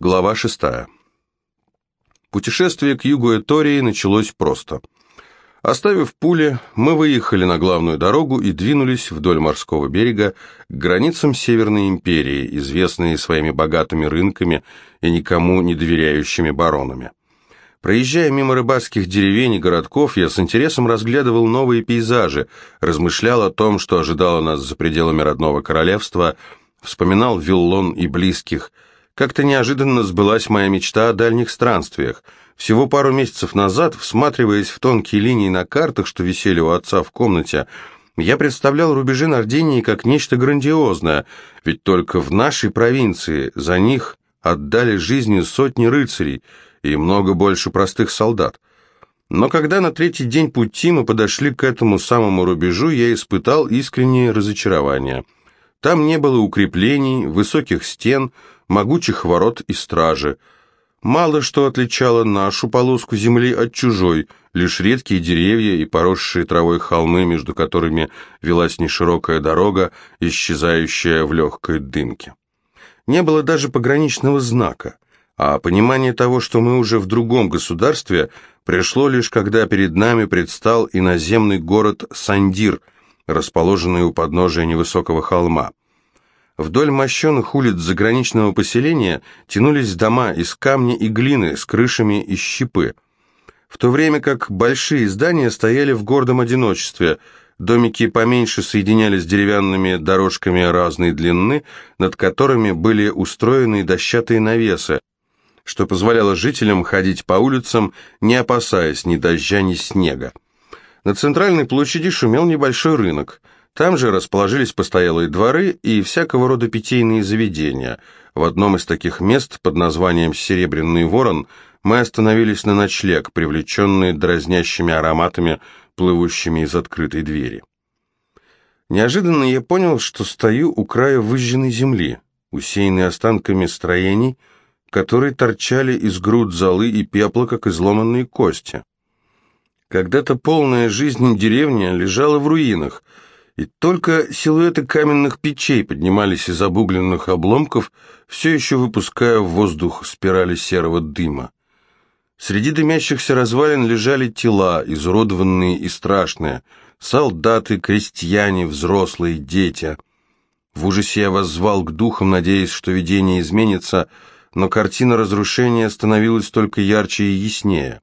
Глава 6. Путешествие к югу Этории началось просто. Оставив пули, мы выехали на главную дорогу и двинулись вдоль морского берега к границам Северной империи, известные своими богатыми рынками и никому не доверяющими баронами. Проезжая мимо рыбацких деревень и городков, я с интересом разглядывал новые пейзажи, размышлял о том, что ожидало нас за пределами родного королевства, вспоминал Виллон и близких – как-то неожиданно сбылась моя мечта о дальних странствиях. Всего пару месяцев назад, всматриваясь в тонкие линии на картах, что висели у отца в комнате, я представлял рубежи Нардении как нечто грандиозное, ведь только в нашей провинции за них отдали жизни сотни рыцарей и много больше простых солдат. Но когда на третий день пути мы подошли к этому самому рубежу, я испытал искреннее разочарование. Там не было укреплений, высоких стен, могучих ворот и стражи. Мало что отличало нашу полоску земли от чужой, лишь редкие деревья и поросшие травой холмы, между которыми велась неширокая дорога, исчезающая в легкой дымке. Не было даже пограничного знака, а понимание того, что мы уже в другом государстве, пришло лишь когда перед нами предстал иноземный город Сандир, расположенный у подножия невысокого холма. Вдоль мощенных улиц заграничного поселения тянулись дома из камня и глины с крышами из щепы, в то время как большие здания стояли в гордом одиночестве, домики поменьше соединялись деревянными дорожками разной длины, над которыми были устроены дощатые навесы, что позволяло жителям ходить по улицам, не опасаясь ни дождя, ни снега. На центральной площади шумел небольшой рынок – там же расположились постоялые дворы и всякого рода питейные заведения. В одном из таких мест под названием «Серебряный ворон» мы остановились на ночлег, привлеченные дразнящими ароматами, плывущими из открытой двери. Неожиданно я понял, что стою у края выжженной земли, усеянной останками строений, которые торчали из груд золы и пепла, как изломанные кости. Когда-то полная жизнь деревня лежала в руинах – и только силуэты каменных печей поднимались из обугленных обломков, все еще выпуская в воздух спирали серого дыма. Среди дымящихся развалин лежали тела, изуродованные и страшные, солдаты, крестьяне, взрослые, дети. В ужасе я воззвал к духам, надеясь, что видение изменится, но картина разрушения становилась только ярче и яснее.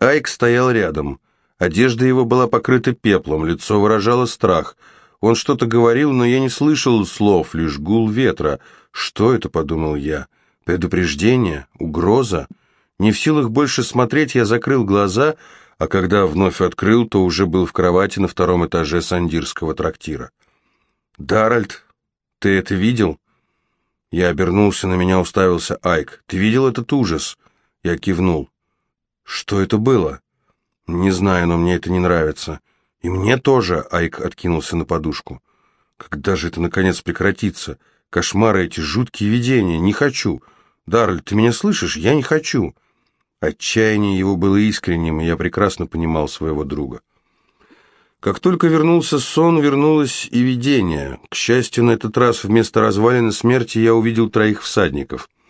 Айк стоял рядом — Одежда его была покрыта пеплом, лицо выражало страх. Он что-то говорил, но я не слышал слов, лишь гул ветра. «Что это?» — подумал я. «Предупреждение? Угроза?» Не в силах больше смотреть, я закрыл глаза, а когда вновь открыл, то уже был в кровати на втором этаже сандирского трактира. «Даральд, ты это видел?» Я обернулся, на меня уставился Айк. «Ты видел этот ужас?» Я кивнул. «Что это было?» «Не знаю, но мне это не нравится». «И мне тоже», — Айк откинулся на подушку. «Когда же это, наконец, прекратится? Кошмары эти, жуткие видения. Не хочу. Дарль, ты меня слышишь? Я не хочу». Отчаяние его было искренним, и я прекрасно понимал своего друга. Как только вернулся сон, вернулось и видение. К счастью, на этот раз вместо развалины смерти я увидел троих всадников —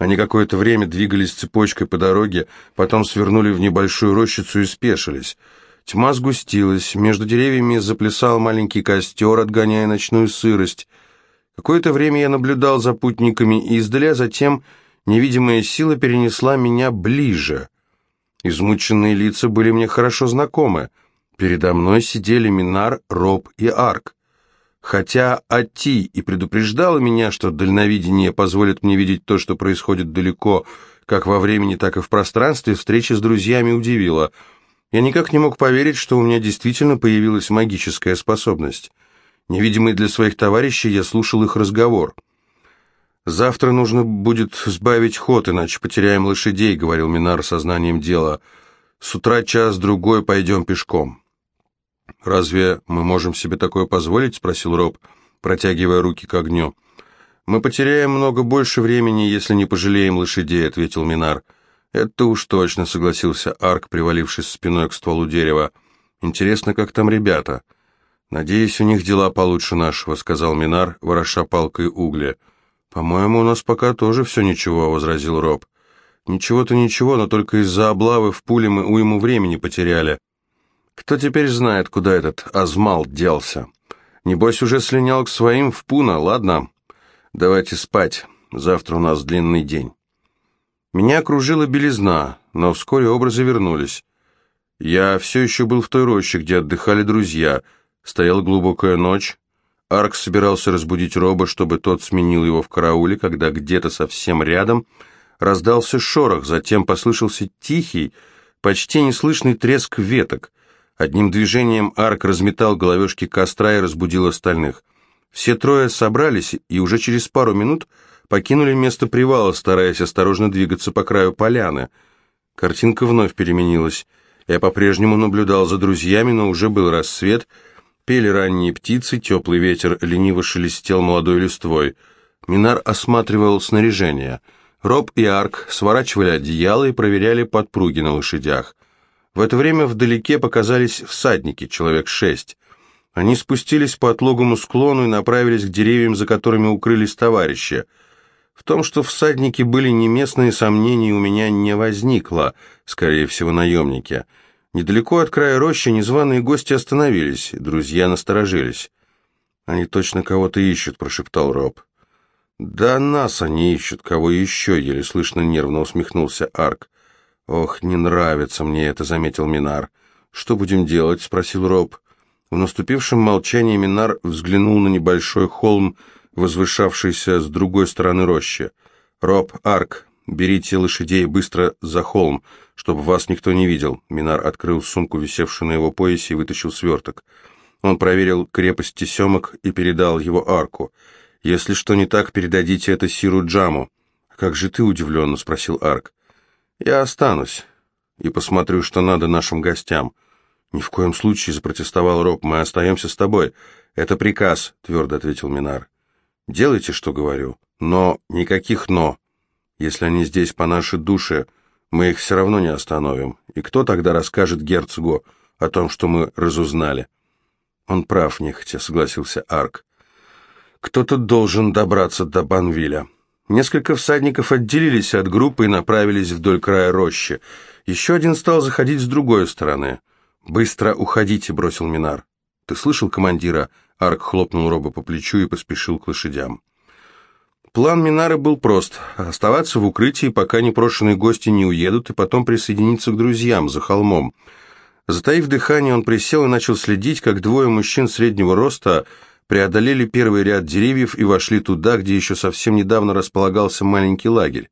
они какое-то время двигались цепочкой по дороге, потом свернули в небольшую рощицу и спешились. Тьма сгустилась, между деревьями заплясал маленький костер, отгоняя ночную сырость. Какое-то время я наблюдал за путниками издали, а затем невидимая сила перенесла меня ближе. Измученные лица были мне хорошо знакомы. Передо мной сидели Минар, Роб и Арк. Хотя Ати и предупреждала меня, что дальновидение позволит мне видеть то, что происходит далеко, как во времени, так и в пространстве, встреча с друзьями удивила. Я никак не мог поверить, что у меня действительно появилась магическая способность. Невидимый для своих товарищей, я слушал их разговор. «Завтра нужно будет сбавить ход, иначе потеряем лошадей», — говорил Минар сознанием дела. «С утра час-другой пойдем пешком». «Разве мы можем себе такое позволить?» — спросил Роб, протягивая руки к огню. «Мы потеряем много больше времени, если не пожалеем лошадей», — ответил Минар. «Это уж точно», — согласился Арк, привалившись спиной к стволу дерева. «Интересно, как там ребята?» «Надеюсь, у них дела получше нашего», — сказал Минар, вороша палкой угли. «По-моему, у нас пока тоже все ничего», — возразил Роб. «Ничего-то ничего, но только из-за облавы в пуле мы уйму времени потеряли. Кто теперь знает, куда этот Азмал делся? Небось, уже слинял к своим в Пуна, ладно? Давайте спать, завтра у нас длинный день». Меня окружила белизна, но вскоре образы вернулись. Я все еще был в той роще, где отдыхали друзья. Стояла глубокая ночь. Арк собирался разбудить Роба, чтобы тот сменил его в карауле, когда где-то совсем рядом раздался шорох, затем послышался тихий, почти неслышный треск веток. Одним движением Арк разметал головешки костра и разбудил остальных. Все трое собрались и уже через пару минут покинули место привала, стараясь осторожно двигаться по краю поляны. Картинка вновь переменилась. Я по-прежнему наблюдал за друзьями, но уже был рассвет, пели ранние птицы, теплый ветер лениво шелестел молодой листвой. Минар осматривал снаряжение. Роб и Арк сворачивали одеяло и проверяли подпруги на лошадях. В это время вдалеке показались всадники, человек шесть. Они спустились по отлогому склону и направились к деревьям, за которыми укрылись товарищи — в том, что всадники были не местные, сомнений у меня не возникло, скорее всего, наемники. Недалеко от края рощи незваные гости остановились, друзья насторожились. «Они точно кого-то ищут», — прошептал Роб. «Да нас они ищут, кого еще», — еле слышно нервно усмехнулся Арк. «Ох, не нравится мне это», — заметил Минар. «Что будем делать?» — спросил Роб. В наступившем молчании Минар взглянул на небольшой холм, — возвышавшийся с другой стороны рощи. «Роб, Арк, берите лошадей быстро за холм, чтобы вас никто не видел». Минар открыл сумку, висевшую на его поясе, и вытащил сверток. Он проверил крепость тесемок и передал его Арку. «Если что не так, передадите это Сиру Джаму». «Как же ты удивленно?» — спросил Арк. «Я останусь и посмотрю, что надо нашим гостям». «Ни в коем случае», — запротестовал Роб, — «мы остаемся с тобой». «Это приказ», — твердо ответил Минар. Делайте, что говорю, но никаких «но». Если они здесь по нашей душе, мы их все равно не остановим. И кто тогда расскажет герцогу о том, что мы разузнали? Он прав, нехотя, согласился Арк. Кто-то должен добраться до Банвиля. Несколько всадников отделились от группы и направились вдоль края рощи. Еще один стал заходить с другой стороны. «Быстро уходите», — бросил Минар. «Ты слышал командира?» Арк хлопнул Роба по плечу и поспешил к лошадям. План Минара был прост – оставаться в укрытии, пока непрошенные гости не уедут, и потом присоединиться к друзьям за холмом. Затаив дыхание, он присел и начал следить, как двое мужчин среднего роста преодолели первый ряд деревьев и вошли туда, где еще совсем недавно располагался маленький лагерь.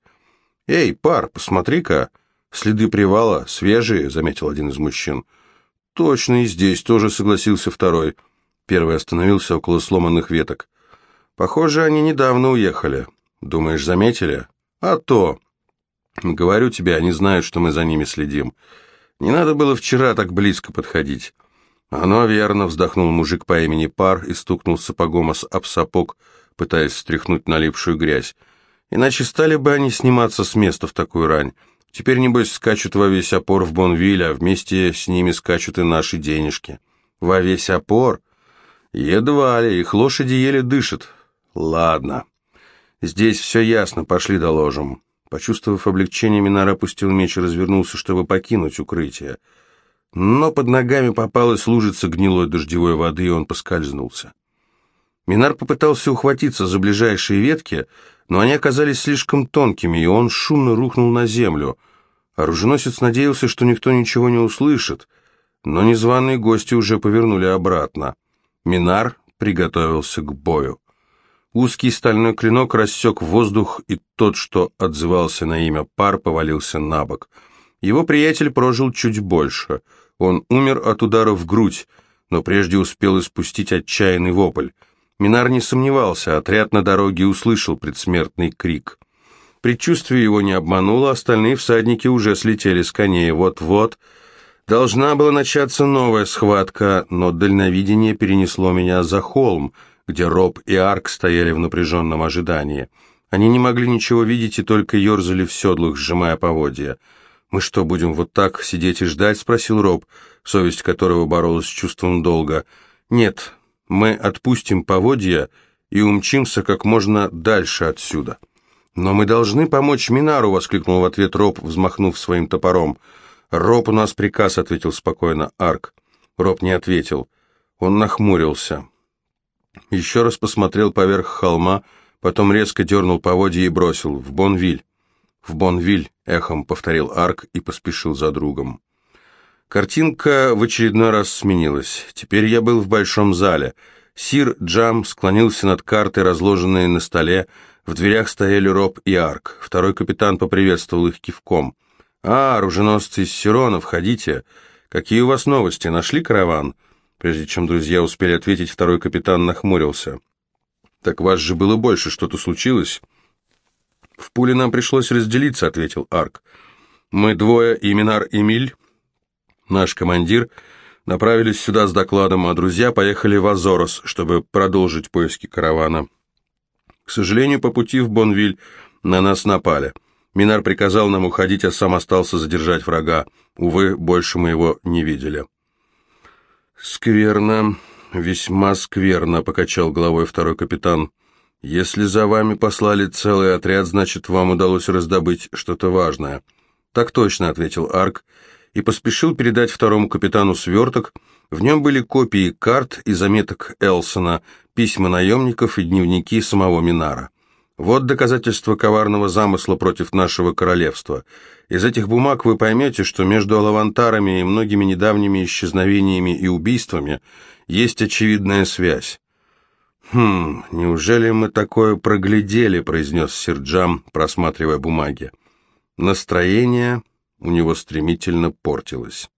«Эй, пар, посмотри-ка, следы привала, свежие», — заметил один из мужчин. «Точно, и здесь тоже», — согласился второй – Первый остановился около сломанных веток. «Похоже, они недавно уехали. Думаешь, заметили?» «А то!» «Говорю тебе, они знают, что мы за ними следим. Не надо было вчера так близко подходить». «Оно верно», — вздохнул мужик по имени Пар и стукнул сапогом об сапог, пытаясь стряхнуть налипшую грязь. «Иначе стали бы они сниматься с места в такую рань. Теперь, небось, скачут во весь опор в Бонвиль, а вместе с ними скачут и наши денежки». «Во весь опор?» Едва ли, их лошади еле дышат. Ладно. Здесь все ясно, пошли доложим. Почувствовав облегчение, Минар опустил меч и развернулся, чтобы покинуть укрытие. Но под ногами попалась лужица гнилой дождевой воды, и он поскользнулся. Минар попытался ухватиться за ближайшие ветки, но они оказались слишком тонкими, и он шумно рухнул на землю. Оруженосец надеялся, что никто ничего не услышит, но незваные гости уже повернули обратно. Минар приготовился к бою. Узкий стальной клинок рассек воздух, и тот, что отзывался на имя пар, повалился на бок. Его приятель прожил чуть больше. Он умер от удара в грудь, но прежде успел испустить отчаянный вопль. Минар не сомневался, отряд на дороге услышал предсмертный крик. Предчувствие его не обмануло, остальные всадники уже слетели с коней. Вот-вот Должна была начаться новая схватка, но дальновидение перенесло меня за холм, где Роб и Арк стояли в напряженном ожидании. Они не могли ничего видеть и только ерзали в седлах, сжимая поводья. «Мы что, будем вот так сидеть и ждать?» — спросил Роб, совесть которого боролась с чувством долга. «Нет, мы отпустим поводья и умчимся как можно дальше отсюда». «Но мы должны помочь Минару!» — воскликнул в ответ Роб, взмахнув своим топором. «Роб, у нас приказ», — ответил спокойно Арк. Роб не ответил. Он нахмурился. Еще раз посмотрел поверх холма, потом резко дернул поводья и бросил «В Бонвиль». «В Бонвиль», — эхом повторил Арк и поспешил за другом. Картинка в очередной раз сменилась. Теперь я был в большом зале. Сир Джам склонился над картой, разложенной на столе. В дверях стояли Роб и Арк. Второй капитан поприветствовал их кивком. «А, оруженосцы из Сирона, входите. Какие у вас новости? Нашли караван?» Прежде чем друзья успели ответить, второй капитан нахмурился. «Так вас же было больше, что-то случилось?» «В пуле нам пришлось разделиться», — ответил Арк. «Мы двое, Иминар и Миль, наш командир, направились сюда с докладом, а друзья поехали в Азорос, чтобы продолжить поиски каравана. К сожалению, по пути в Бонвиль на нас напали. Минар приказал нам уходить, а сам остался задержать врага. Увы, больше мы его не видели». «Скверно, весьма скверно», — покачал головой второй капитан. «Если за вами послали целый отряд, значит, вам удалось раздобыть что-то важное». «Так точно», — ответил Арк, и поспешил передать второму капитану сверток. В нем были копии карт и заметок Элсона, письма наемников и дневники самого Минара. Вот доказательство коварного замысла против нашего королевства. Из этих бумаг вы поймете, что между Алавантарами и многими недавними исчезновениями и убийствами есть очевидная связь. «Хм, неужели мы такое проглядели?» — произнес Сирджам, просматривая бумаги. Настроение у него стремительно портилось.